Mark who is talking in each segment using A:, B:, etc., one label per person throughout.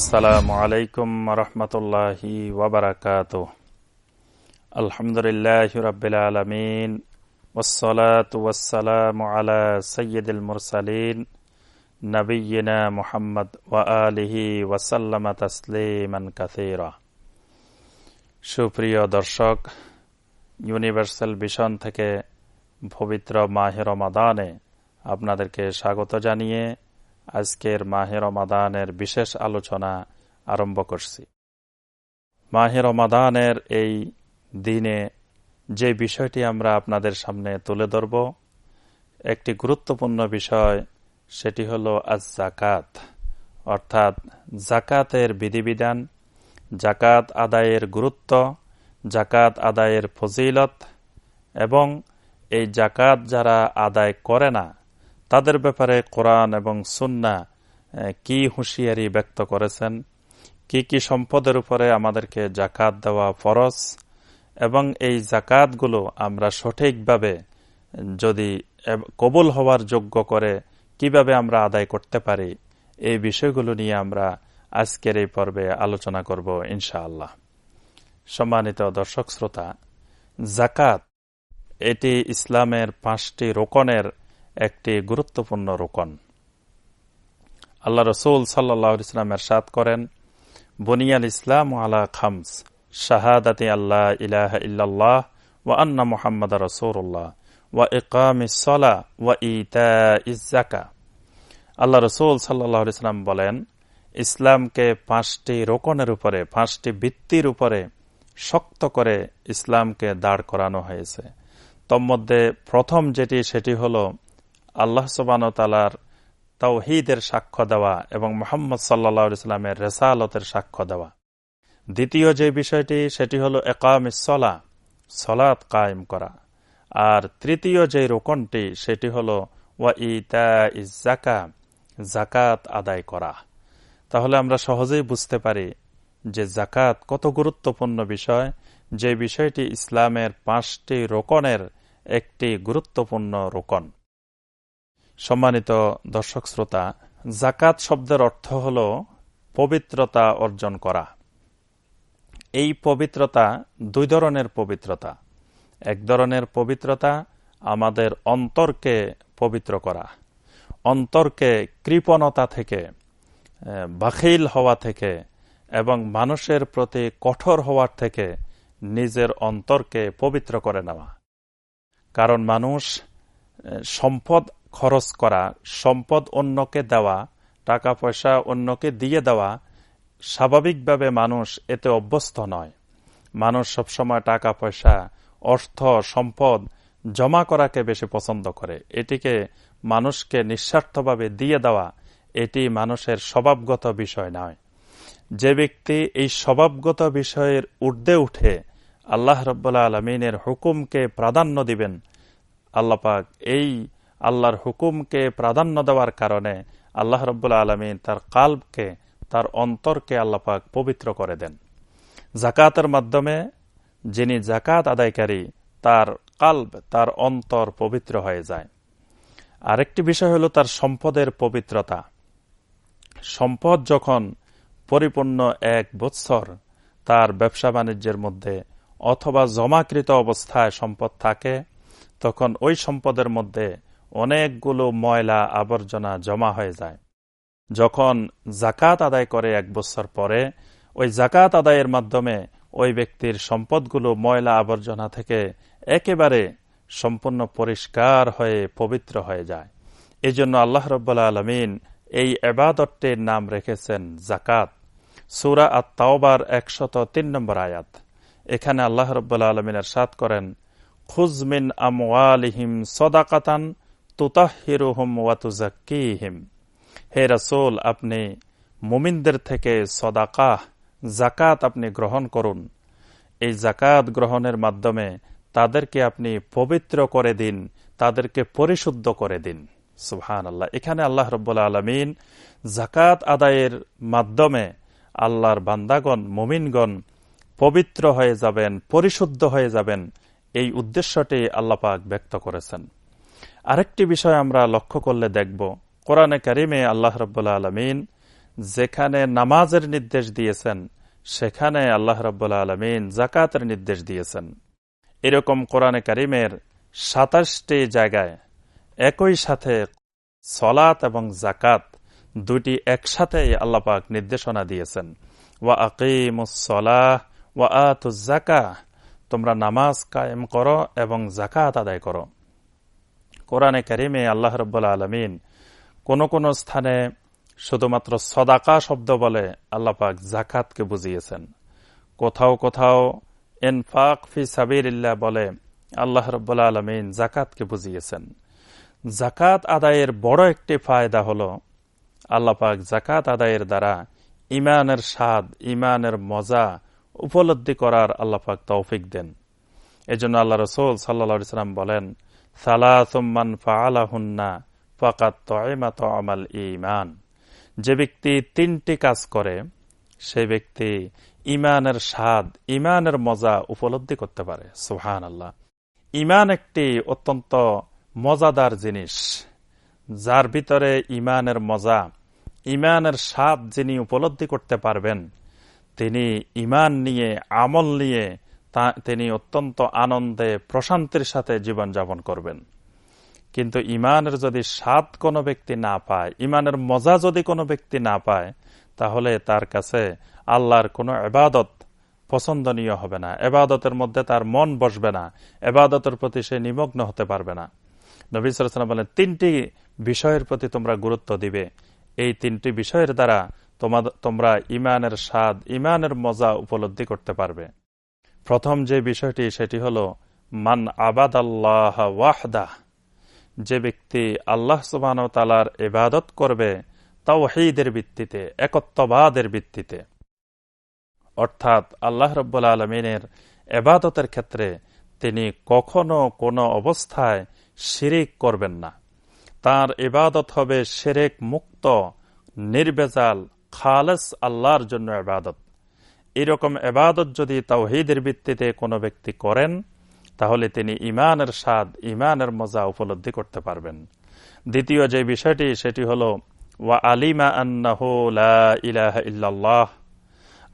A: আসসালামু আলাইকুম রহমতুল্লাহি ওবরাকাত আলহামদুলিল্লাহ রবিল আলমিন ওসলাত ওয়াসালাম আলা সৈয়দুল মুরসালিন নবীনা মুহাম্মদ ওয়া আলিহি ওয়াসাল্লাম তসলিমান কাসীরা সুপ্রিয় দর্শক ইউনিভার্সাল ভিশন থেকে পবিত্র মাহের রমাদানে আপনাদেরকে স্বাগত জানিয়ে আজকের মাহের রমাদানের বিশেষ আলোচনা আরম্ভ করছি। মাহের রমাদানের এই দিনে যে বিষয়টি আমরা আপনাদের সামনে তুলে ধরব, একটি গুরুত্বপূর্ণ বিষয় সেটি হল আজ জাকাত অর্থাৎ জাকাতের বিধিবিধান, জাকাত আদায়ের গুরুত্ব, জাকাত আদায়ের ফজিলত এবং এই জাকাত যারা আদায় করে না তাদের ব্যাপারে কোরআন এবং সুন্না কি হুঁশিয়ারি ব্যক্ত করেছেন, কি কি সম্পদের উপরে আমাদেরকে জাকাত দেওয়া ফরজ, এবং এই জাকাতগুলো আমরা সঠিকভাবে যদি কবুল হওয়ার যোগ্য করে কীভাবে আমরা আদায় করতে পারি, এই বিষয়গুলো নিয়ে আমরা আজকের এই পর্বে আলোচনা করব ইনশাআল্লাহ। সম্মানিত দর্শক শ্রোতা, জাকাত, এটি ইসলামের পাঁচটি রোকনের একটি গুরুত্বপূর্ণ রোকন। আল্লাহ রসুল সাল্লাহ ইসলামের সাদ করেন, বনিয়াল ইসলাম আলা খামস, শাহাদাতি আল্লাহ ইলাহ ইল্লাল্লাহ ওয়া আন্না মোহাম্মদ রসুল্লাহ ওয়া ইকাম ইসলা ওয়া ইতা ইজাকা আল্লাহ রসুল সাল্লাহ ইসলাম বলেন, ইসলামকে পাঁচটি রোকনের উপরে, পাঁচটি ভিত্তির উপরে শক্ত করে ইসলামকে দাঁড় করানো হয়েছে। তন্মধ্যে প্রথম যেটি, সেটি হল আল্লাহ সবান তালার তাওহিদের সাক্ষ্য দেওয়া এবং মোহাম্মদ সাল্লা ইসলামের রেসালতের সাক্ষ্য দেওয়া। দ্বিতীয় যে বিষয়টি, সেটি হল একাম সলা সলাৎ কায়েম করা। আর তৃতীয় যে রোকনটি, সেটি হল ওয়া ইতা ইজাকা জাকাত আদায় করা। তাহলে আমরা সহজেই বুঝতে পারি যে জাকাত কত গুরুত্বপূর্ণ বিষয়। যে বিষয়টি ইসলামের পাঁচটি রোকনের একটি গুরুত্বপূর্ণ রোকন। সম্মানিত দর্শক শ্রোতা জাকাত শব্দের অর্থ হল পবিত্রতা অর্জন করা। এই পবিত্রতা দুই ধরনের পবিত্রতা। এক ধরনের পবিত্রতা আমাদের অন্তরকে পবিত্র করা, অন্তরকে কৃপণতা থেকে বাখিল হওয়া থেকে এবং মানুষের প্রতি কঠোর হওয়ার থেকে নিজের অন্তরকে পবিত্র করে নেওয়া। কারণ মানুষ সম্পদ খরচ করা, সম্পদ অন্যকে দেওয়া টাকা পয়সা অন্যকে দিয়ে দেওয়া, স্বাভাবিকভাবে মানুষ এতে অভ্যস্ত নয়। মানুষ সবসময় টাকা পয়সা অর্থ, সম্পদ জমা করাকে বেশি পছন্দ করে। এটিকে মানুষকে নিঃস্বার্থভাবে দিয়ে দেওয়া, এটি মানুষের স্বভাবগত বিষয় নয়। যে ব্যক্তি এই স্বভাবগত বিষয়ের ঊর্ধ্বে উঠে আল্লাহ রব্বুল্লা আলমিনের হুকুমকে প্রাধান্য দিবেন আল্লাপাক এই আল্লাহর হুকুমকে প্রাধান্য দেওয়ার কারণে আল্লাহ রব্বুল্লা আলমিন তার কাল্বকে, তার অন্তরকে আল্লাপাক পবিত্র করে দেন। জাকাতের মাধ্যমে যিনি জাকাত আদায়কারী, তার কাল্ব, তার অন্তর পবিত্র হয়ে যায়। আরেকটি বিষয় হল তার সম্পদের পবিত্রতা। সম্পদ যখন পরিপূর্ণ এক বৎসর তার ব্যবসা বাণিজ্যের মধ্যে অথবা জমাকৃত অবস্থায় সম্পদ থাকে, তখন ওই সম্পদের মধ্যে অনেকগুলো ময়লা আবর্জনা জমা হয়ে যায়। যখন জাকাত আদায় করে এক বছর পরে, ওই জাকাত আদায়ের মাধ্যমে ওই ব্যক্তির সম্পদগুলো ময়লা আবর্জনা থেকে একেবারে সম্পূর্ণ পরিষ্কার হয়ে পবিত্র হয়ে যায়। এই জন্য আল্লাহ রব্বুল্লা আলমিন এই এবাদতটির নাম রেখেছেন জাকাত সুরা তাওবার একশত তিন নম্বর আয়াত। এখানে আল্লাহ রব্বুল্লা আলমিনের সাত করেন খুজমিন আমওয়ালিহিম সদাকাতান তুতাহিরুহম ওয়াতুজাক্কিহিম হে রসুল, আপনি মুমিনদের থেকে সদাকাহ জাকাত আপনি গ্রহণ করুন। এই জাকাত গ্রহণের মাধ্যমে তাদেরকে আপনি পবিত্র করে দিন, তাদেরকে পরিশুদ্ধ করে দিন। সুহান আল্লাহ এখানে আল্লাহ রব্বুল্লা আলমিন জাকাত আদায়ের মাধ্যমে আল্লাহর বান্দাগণ, মুমিনগণ পবিত্র হয়ে যাবেন, পরিশুদ্ধ হয়ে যাবেন, এই উদ্দেশ্যটি আল্লাপাক ব্যক্ত করেছেন। আরেকটি বিষয় আমরা লক্ষ্য করলে দেখব। কোরআনে কারিমে আল্লাহ রব্বুল্লা আলমিন যেখানে নামাজের নির্দেশ দিয়েছেন, সেখানে আল্লাহ রব্বুল্লা আলমিন জাকাতের নির্দেশ দিয়েছেন। এরকম কোরআনে কারিমের সাতাশটি জায়গায় একই সাথে সলাত এবং জাকাত দুটি একসাথে আল্লাপাক নির্দেশনা দিয়েছেন। ওয়া আকিমুসলাহ ওয়া আতুজাকা তোমরা নামাজ কায়েম করো এবং জাকাত আদায় করো। কোরআনে কারিমে আল্লাহ রব্বুল্লা আলমিন কোন কোন স্থানে শুধুমাত্র সদাকা শব্দ বলে আল্লাপাক জাকাতকে বুঝিয়েছেন। কোথাও কোথাও এনফাক ফি সাবির ইল্লা বলে আল্লাহ রব্বুল্লা আলমিন জাকাতকে বুঝিয়েছেন। জাকাত আদায়ের বড় একটি ফায়দা হল আল্লাপাক জাকাত আদায়ের দ্বারা ইমানের স্বাদ ইমানের মজা উপলব্ধি করার আল্লাপাক তৌফিক দেন। এজন্য আল্লাহ রসুল সাল্লা সাল্লাম বলেন তয়মাত আমাল ইমান যে ব্যক্তি তিনটি কাজ করে, সে ব্যক্তি ইমানের স্বাদ ইমানের মজা উপলব্ধি করতে পারে। সুহান আল্লাহ ইমান একটি অত্যন্ত মজাদার জিনিস, যার ভিতরে ইমানের মজা ইমানের স্বাদ যিনি উপলব্ধি করতে পারবেন, তিনি ইমান নিয়ে, আমল নিয়ে তিনি অত্যন্ত আনন্দে প্রশান্তির সাথে জীবনযাপন করবেন। কিন্তু ইমানের যদি স্বাদ কোনো ব্যক্তি না পায়, ইমানের মজা যদি কোনো ব্যক্তি না পায়, তাহলে তার কাছে আল্লাহর কোনো এবাদত পছন্দনীয় হবে না। এবাদতের মধ্যে তার মন বসবে না। এবাদতের প্রতি সে নিমগ্ন হতে পারবে না। নবী সালাম বলেন, তিনটি বিষয়ের প্রতি তোমরা গুরুত্ব দিবে। এই তিনটি বিষয়ের দ্বারা তোমরা ইমানের স্বাদ, ইমানের মজা উপলব্ধি করতে পারবে। প্রথম যে বিষয়টি, সেটি হল, মান আবাদ আল্লাহ ওয়াহদাহ যে ব্যক্তি আল্লাহ সুবাহ তালার ইবাদত করবে হেইদের ভিত্তিতে, একত্ববাদের ভিত্তিতে। অর্থাৎ আল্লাহ রব্বুল আলমিনের এবাদতের ক্ষেত্রে তিনি কখনো কোনো অবস্থায় শিরিক করবেন না। তার ইবাদত হবে সেরেক মুক্ত, নির্বেজাল, খালেস আল্লাহর জন্য এবাদত এরকম এবাদত যদি তাওহিদের ভিত্তিতে কোনো ব্যক্তি করেন, তাহলে তিনি ইমানের স্বাদ ইমানের মজা উপলব্ধি করতে পারবেন। দ্বিতীয় যে বিষয়টি, সেটি হল, ওয়া আলিমা আন্নাহ ইলাহ ইল্লাল্লাহ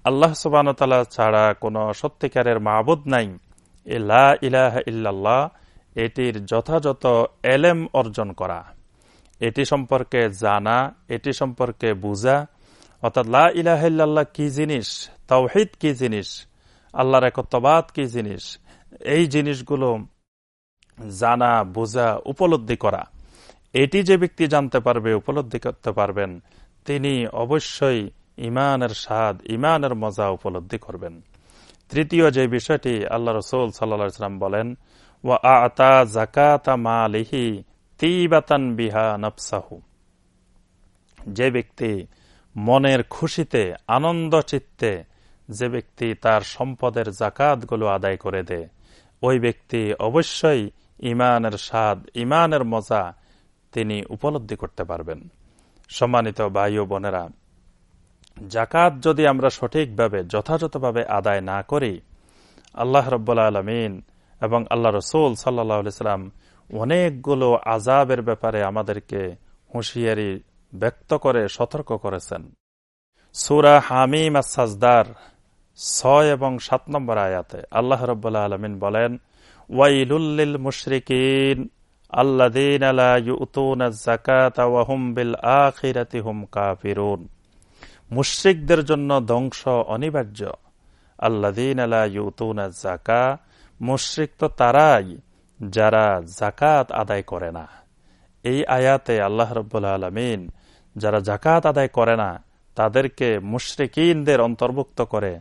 A: আল্লাহ সুবান ছাড়া কোনো সত্যিকারের মাহবুদ নাই। এ লা ইলাহ ইল্লাল্লাহ, এটির যথাযথ এলেম অর্জন করা। এটি সম্পর্কে জানা, এটি সম্পর্কে বুঝা। অর্থাৎ লা ইলাহ ইল্লাল্লাহ কি জিনিস? তাওহিদ কি জিনিস? আল্লাহর একত্ববাদ কি জিনিস? এই জিনিসগুলো জানা, বোঝা, উপলব্ধি করা। এটি যে ব্যক্তি জানতে পারবে, উপলব্ধি করতে পারবেন, তিনি অবশ্যই ইমানের স্বাদ ইমানের মজা উপলব্ধি করবেন। তৃতীয় যে বিষয়টি আল্লাহ রসুল সাল্লাম বলেন ও আতা জাকাতা মালিহি তিবাতান বিহা নফসাহু। যে ব্যক্তি মনের খুশিতে, আনন্দ চিত্তে যে ব্যক্তি তার সম্পদের জাকাতগুলো আদায় করে দেয় ওই ব্যক্তি অবশ্যই ইমানের স্বাদ ইমানের মজা তিনি উপলব্ধি করতে পারবেন। সম্মানিত ভাই বোনেরা, জাকাত যদি আমরা সঠিকভাবে, যথাযথভাবে আদায় না করি, আল্লাহ রব্বুল্লা আলমিন এবং আল্লাহ রসুল সাল্লাহ অনেকগুলো আজাবের ব্যাপারে আমাদেরকে হুঁশিয়ারি ব্যক্ত করে সতর্ক করেছেন। সুরা হামিম সাজদার ছয় এবং সাত নম্বর আয়াতে আল্লাহ রব্বুল্লাহ আলমিন বলেন ওয়াইলুল্লিল মুশরিকিন আল্লাদিন আলা ইউতুন বিল মুশ্রিকদের জন্য ধ্বংস অনিবার্য। আল্লাদিন আলা ইউতুন জাকা মুশ্রিক তো তারাই, যারা জাকাত আদায় করে না। এই আয়াতে আল্লাহ রব্বুল্লা আলমিন যারা জাকাত আদায় করে না, তাদেরকে মুশ্রিকিনদের অন্তর্ভুক্ত করে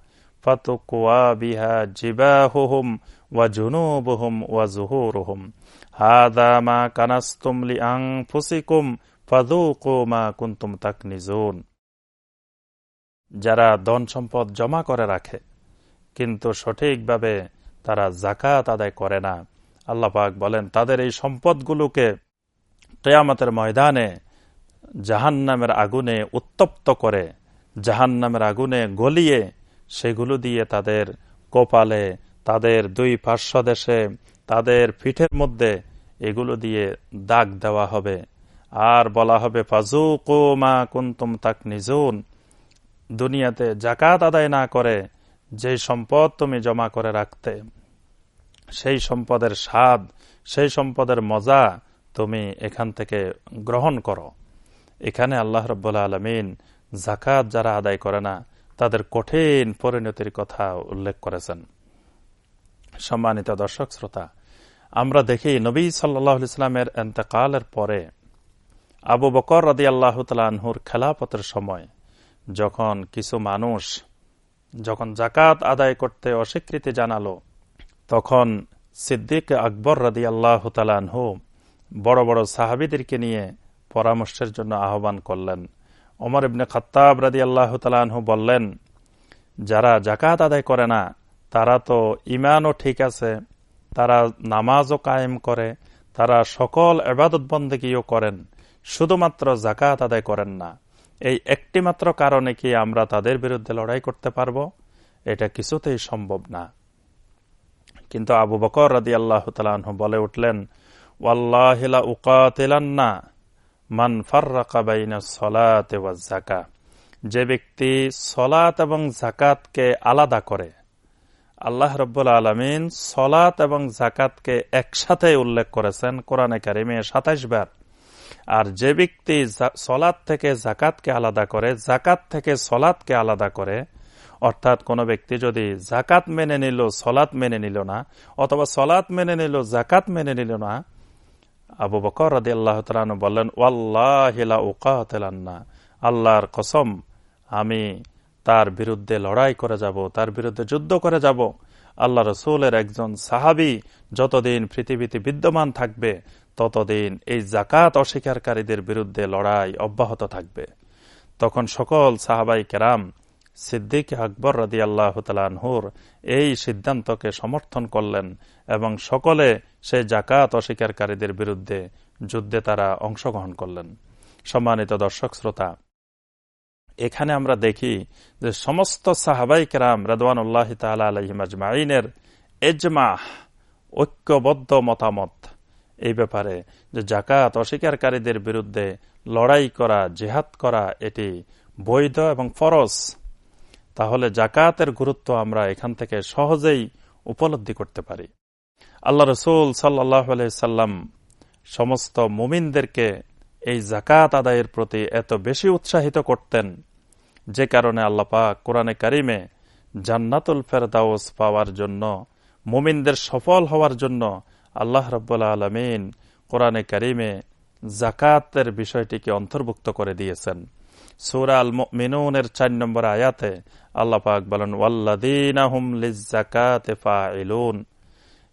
A: ওয়া মা আং ফুসিকুম মা যারা ধন সম্পদ জমা করে রাখে, কিন্তু সঠিকভাবে তারা জাকাত আদায় করে না। আল্লাপাক বলেন, তাদের এই সম্পদগুলোকে কেয়ামতের ময়দানে জাহান্নামের আগুনে উত্তপ্ত করে, জাহান্নামের আগুনে গলিয়ে সেগুলো দিয়ে তাদের কপালে, তাদের দুই পার্শ্ব দেশে তাদের পিঠের মধ্যে এগুলো দিয়ে দাগ দেওয়া হবে। আর বলা হবে ফাজু মা কুন্তুম তাক নিজুন দুনিয়াতে জাকাত আদায় না করে যে সম্পদ তুমি জমা করে রাখতে, সেই সম্পদের স্বাদ, সেই সম্পদের মজা তুমি এখান থেকে গ্রহণ করো। এখানে আল্লাহ রব্বুল্লা আলমিন জাকাত যারা আদায় করে না তাদের কঠিন পরিণতির কথা উল্লেখ করেছেন। সম্মানিত দর্শক, শ্রোতা, আমরা দেখি নবী সাল্লাহ ইসলামের এতেকালের পরে আবু বকর রদি আল্লাহ তালহুর খেলাপথের সময় যখন কিছু মানুষ যখন জাকাত আদায় করতে অস্বীকৃতি জানালো, তখন সিদ্দিক আকবর রাদি আল্লাহ তালানহু বড় বড় সাহাবিদেরকে নিয়ে পরামর্শের জন্য আহ্বান করলেন। ওমর ইবনে খত্তাব রাদি আল্লাহ তালানহু বললেন, যারা জাকাত আদায় করে না, তারা তো ইমানও ঠিক আছে, তারা নামাজও কায়েম করে, তারা সকল এবাদত বন্দেগীও করেন, শুধুমাত্র জাকাত আদায় করেন না। এই একটি মাত্র কারণে কি আমরা তাদের বিরুদ্ধে লড়াই করতে পারব? এটা কিছুতেই সম্ভব না। কিন্তু আবু বকর রাদি আল্লাহ বলে উঠলেন ওয়াল্লাহিলা উকাতিলান্না মান ফার্রাকাবাইনা সলাতে জাকা যে ব্যক্তি সলাত এবং জাকাতকে আলাদা করে, আল্লাহ রব্বুল আলমিন সলাত এবং জাকাতকে একসাথে উল্লেখ করেছেন কোরআনে কারিমে সাতাইশ বার। আর যে ব্যক্তি সলাদ থেকে জাকাতকে আলাদা করে জাকাত থেকে সলাদকে আলাদা করে, অর্থাৎ কোন ব্যক্তি যদি জাকাত মেনে নিল সলাৎ মেনে নিল না, অথবা সলাৎ মেনে নিল জাকাত মেনে নিল না আবু বকর রাদি আল্লাহ বললেন ওয়াল্লাহিলা আল্লাহর কসম, আমি তার বিরুদ্ধে লড়াই করে যাব, তার বিরুদ্ধে যুদ্ধ করে যাব। আল্লাহ রসুলের একজন সাহাবি যতদিন পৃথিবীতে বিদ্যমান থাকবে, ততদিন এই জাকাত অস্বীকারীদের বিরুদ্ধে লড়াই অব্যাহত থাকবে। তখন সকল সাহাবাই কেরাম সিদ্দিক আকবর রাদি আল্লাহ তালহুর এই সিদ্ধান্তকে সমর্থন করলেন এবং সকলে সে জাকাত অস্বীকারীদের বিরুদ্ধে যুদ্ধে তারা অংশগ্রহণ করলেন। সম্মানিত দর্শক শ্রোতা, এখানে আমরা দেখি যে সমস্ত সাহাবাই কেরাম উল্লাহ তালা আলহিম আজমাইনের এজমাহ, ঐক্যবদ্ধ মতামত এই ব্যাপারে যে জাকাত অস্বীকারীদের বিরুদ্ধে লড়াই করা, জেহাদ করা এটি বৈধ এবং ফরজ। তাহলে জাকাতের গুরুত্ব আমরা এখান থেকে সহজেই উপলব্ধি করতে পারি। আল্লাহ রসুল সাল্লাহ সাল্লাম সমস্ত মুমিনদেরকে এই জাকাত আদায়ের প্রতি এত বেশি উৎসাহিত করতেন, যে কারণে আল্লাপা কোরআনে কারিমে জান্নাতুল ফেরদাউস পাওয়ার জন্য, মুমিনদের সফল হওয়ার জন্য আল্লাহ রব্বুল্লা আলমিন কোরআনে কারিমে জাকাতের বিষয়টিকে অন্তর্ভুক্ত করে দিয়েছেন। সুরা আল মিনুনের চার নম্বর আয়াতে আল্লাহ পাক বলেন ওয়াল্লাদিন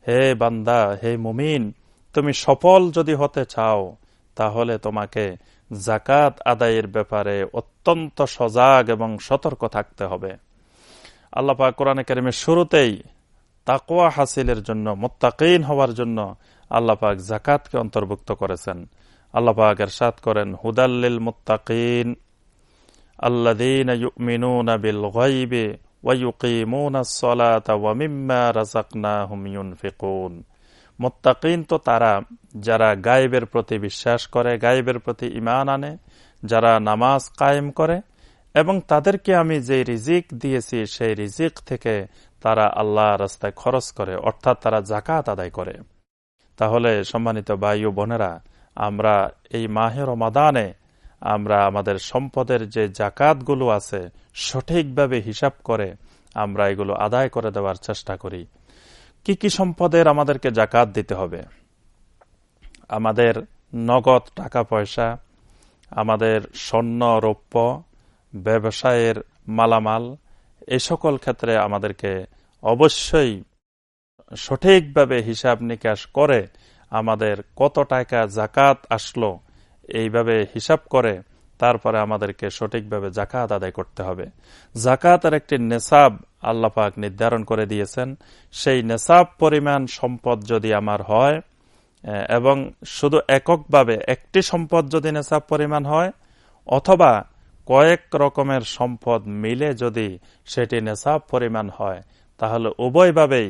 A: হে বান্দা, হে মুমিন, তুমি সফল যদি হতে চাও, তাহলে তোমাকে জাকাত আদায়ের ব্যাপারে অত্যন্ত সজাগ এবং সতর্ক থাকতে হবে। আল্লাপা কোরআন কারিমের শুরুতেই তাকোয়া হাসিলের জন্য, মোত্তাকিন হওয়ার জন্য আল্লাপাক জাকাতকে অন্তর্ভুক্ত করেছেন। আল্লাপাক এর সাত করেন হুদাল্লিল মোত্তাকিন। আল্লাদিন ইউমিনুনা বিল গাইবে ওয়ায়ুকিমুনা সলাতা ওয়া মিম্মা রাযাকনাহুম ইউনফিকুন। মোত্তাকিন তো তারা, যারা গায়েবের প্রতি বিশ্বাস করে, গায়েবের প্রতি ইমান আনে, যারা নামাজ কায়েম করে, এবং তাদেরকে আমি যে রিজিক দিয়েছি, সেই রিজিক থেকে তারা আল্লাহ রাস্তায় খরচ করে, অর্থাৎ তারা জাকাত আদায় করে। তাহলে সম্মানিত বায়ু বোনেরা, আমরা এই মাহের মাদানে আমরা আমাদের সম্পদের যে জাকাতগুলো আছে সঠিকভাবে হিসাব করে আমরা এগুলো আদায় করে দেওয়ার চেষ্টা করি। কি কি সম্পদের আমাদেরকে জাকাত দিতে হবে? আমাদের নগদ টাকা পয়সা, আমাদের স্বর্ণ, রৌপ্য, ব্যবসায়ের মালামাল, এ সকল ক্ষেত্রে আমাদেরকে অবশ্যই সঠিকভাবে হিসাব নিকাশ করে আমাদের কত টাকা জাকাত আসলো এইভাবে হিসাব করে, তারপরে আমাদেরকে সঠিকভাবে জাকাত আদায় করতে হবে। জাকাতের একটি নেশাব আল্লাপাক নির্ধারণ করে দিয়েছেন। সেই নেশাব পরিমাণ সম্পদ যদি আমার হয় এবং শুধু এককভাবে একটি সম্পদ যদি নেশাব পরিমাণ হয়, অথবা কয়েক রকমের সম্পদ মিলে যদি সেটি নেশাব পরিমাণ হয়, তাহলে উভয়ভাবেই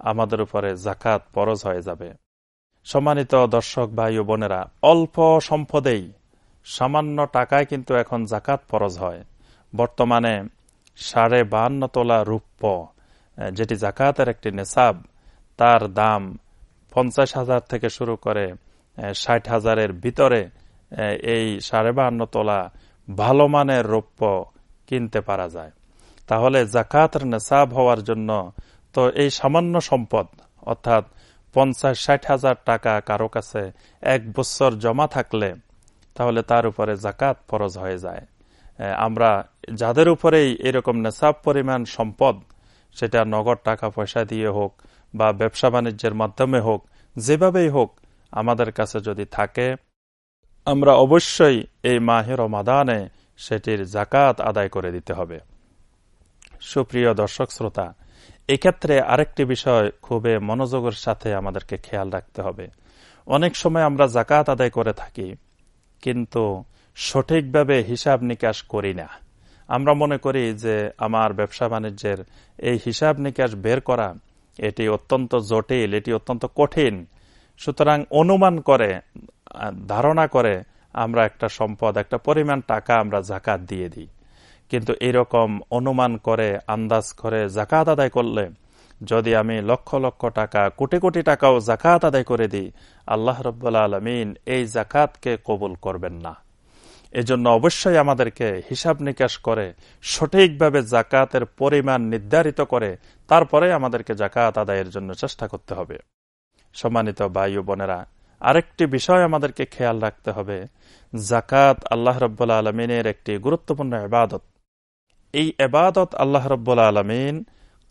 A: আমাদের উপরে জাকাত পরজ হয়ে যাবে। সম্মানিত দর্শক ভাই ও বোনেরা, অল্প সম্পদেই সামান্য টাকায় কিন্তু এখন জাকাত পরজ হয়। বর্তমানে সাড়ে বাহান্ন তোলা রূপ্য যেটি জাকাতের একটি নেশাব তার দাম পঞ্চাশ হাজার থেকে শুরু করে ষাট হাজারের ভিতরে এই সাড়ে বাহান্ন তোলা ভালো মানের রৌপ্য কিনতে পারা যায়। তাহলে জাকাতের নেশাব হওয়ার জন্য তো এই সামান্য সম্পদ, অর্থাৎ পঞ্চাশ ষাট হাজার টাকা কারও কাছে এক বছর জমা থাকলে তাহলে তার উপরে জাকাত ফরজ হয়ে যায়। আমরা যাদের উপরেই এরকম নেশাব পরিমাণ সম্পদ, সেটা নগদ টাকা পয়সা দিয়ে হোক বা ব্যবসা বাণিজ্যের মাধ্যমে হোক, যেভাবেই হোক আমাদের কাছে যদি থাকে, আমরা অবশ্যই এই মাহের মাদানে সেটির জাকাত আদায় করে দিতে হবে। সুপ্রিয় দর্শক শ্রোতা এক্ষেত্রে আরেকটি বিষয় খুবই মনোযোগের সাথে আমাদেরকে খেয়াল রাখতে হবে। অনেক সময় আমরা জাকাত আদায় করে থাকি, কিন্তু সঠিকভাবে হিসাব নিকাশ করি না। আমরা মনে করি যে আমার ব্যবসা বাণিজ্যের এই হিসাব নিকাশ বের করা, এটি অত্যন্ত জটিল, এটি অত্যন্ত কঠিন। সুতরাং অনুমান করে ধারণা করে আমরা একটা সম্পদ, একটা পরিমাণ টাকা আমরা জাকাত দিয়ে দিই। কিন্তু এরকম অনুমান করে, আন্দাজ করে জাকাত আদায় করলে, যদি আমি লক্ষ লক্ষ টাকা, কোটি কোটি টাকাও জাকাত আদায় করে দিই, আল্লাহ রব্বুল্লা আলমিন এই জাকাতকে কবুল করবেন না। এজন্য অবশ্যই আমাদেরকে হিসাব নিকাশ করে, সঠিকভাবে জাকাতের পরিমাণ নির্ধারিত করে, তারপরে আমাদেরকে জাকাত আদায়ের জন্য চেষ্টা করতে হবে। সম্মানিত বায়ু বোনেরা, আরেকটি বিষয় আমাদেরকে খেয়াল রাখতে হবে। জাকাত আল্লাহ রব্বুল্লা আলমিনের একটি গুরুত্বপূর্ণ এবাদত এই এবাদত আল্লাহ রব্বুল্লা আলমিন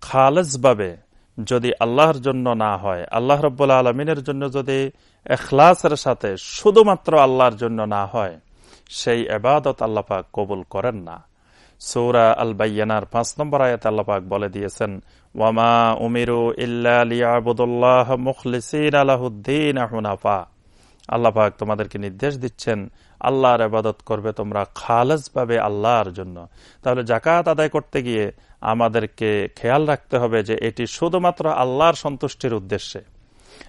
A: খালেজভাবে যদি আল্লাহর জন্য না হয়, আল্লাহ রব্বুল্লা আলমিনের জন্য যদি এখলাসের সাথে শুধুমাত্র আল্লাহর জন্য না হয়, সেই এবাদত আল্লাপাক কবুল করেন না। সৌরা আল বাইয়ানার পাঁচ নম্বর আয়াত আল্লাপাক বলে দিয়েছেন, ওয়ামা উমিরু ইবুদুল্লাহ মুখলিসিন আলাহুদ্দিন আল্লাপাক তোমাদেরকে নির্দেশ দিচ্ছেন আল্লাহর আবাদত করবে, তোমরা খালেজ পাবে আল্লাহর জন্য। তাহলে জাকাত আদায় করতে গিয়ে আমাদেরকে খেয়াল রাখতে হবে যে এটি শুধুমাত্র আল্লাহর সন্তুষ্টির উদ্দেশ্যে।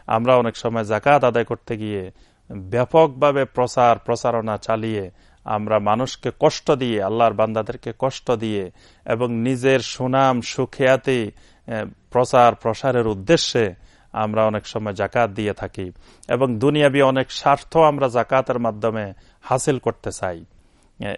A: আমরা অনেক সময় জাকাত আদায় করতে গিয়ে ব্যাপকভাবে প্রচার প্রচারণা চালিয়ে আমরা মানুষকে কষ্ট দিয়ে, আল্লাহর বান্দাদেরকে কষ্ট দিয়ে এবং নিজের সুনাম, সুখেয়াতি প্রচার, প্রসারের উদ্দেশ্যে আমরা অনেক সময় জাকাত দিয়ে থাকি এবং দুনিয়াবি অনেক স্বার্থ আমরা জাকাতের মাধ্যমে হাসিল করতে চাই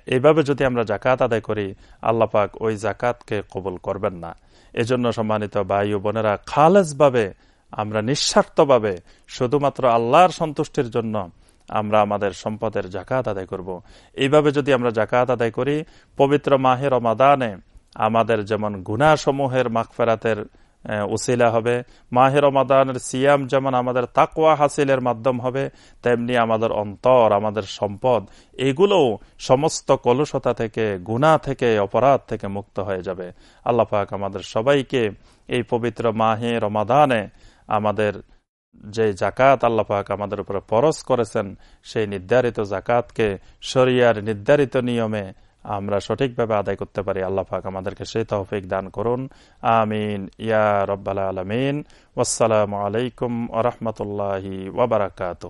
A: এইভাবে যদি আমরা জাকাত আদায় করি আল্লাপাক ওই জাকাতকে কবুল করবেন না এজন্য সম্মানিত ভাই ও বোনেরা, খালেজভাবে আমরা নিঃস্বার্থভাবে শুধুমাত্র আল্লাহর সন্তুষ্টির জন্য আমরা আমাদের সম্পদের জাকাত আদায় করব। এইভাবে যদি আমরা জাকাত আদায় করি, পবিত্র মাহের অমাদানে আমাদের যেমন গুনাসমূহের মাকফেরাতের উসিলা হবে। মাহের রমাদানের সিয়াম যেমন আমাদের তাকওয়া হাসিলের মাধ্যম হবে, তেমনি আমাদের অন্তর, আমাদের সম্পদ এগুলোও সমস্ত কলুষতা থেকে, গুণা থেকে, অপরাধ থেকে মুক্ত হয়ে যাবে। আল্লাহ পাক আমাদের সবাইকে এই পবিত্র মাহে রমাদানে আমাদের যে জাকাত আল্লাপাক আমাদের উপরে পরশ করেছেন, সেই নির্ধারিত জাকাতকে শরিয়ার নির্ধারিত নিয়মে আমরা সঠিকভাবে আদায় করতে পারি। আল্লাহ পাক আমাদেরকে সে তহফিক দান করুন। আমিন। ইয়া রব্বাল আলমিন। ওসালামু আলাইকুম আ রহমতুল্লাহি ওবরাকাত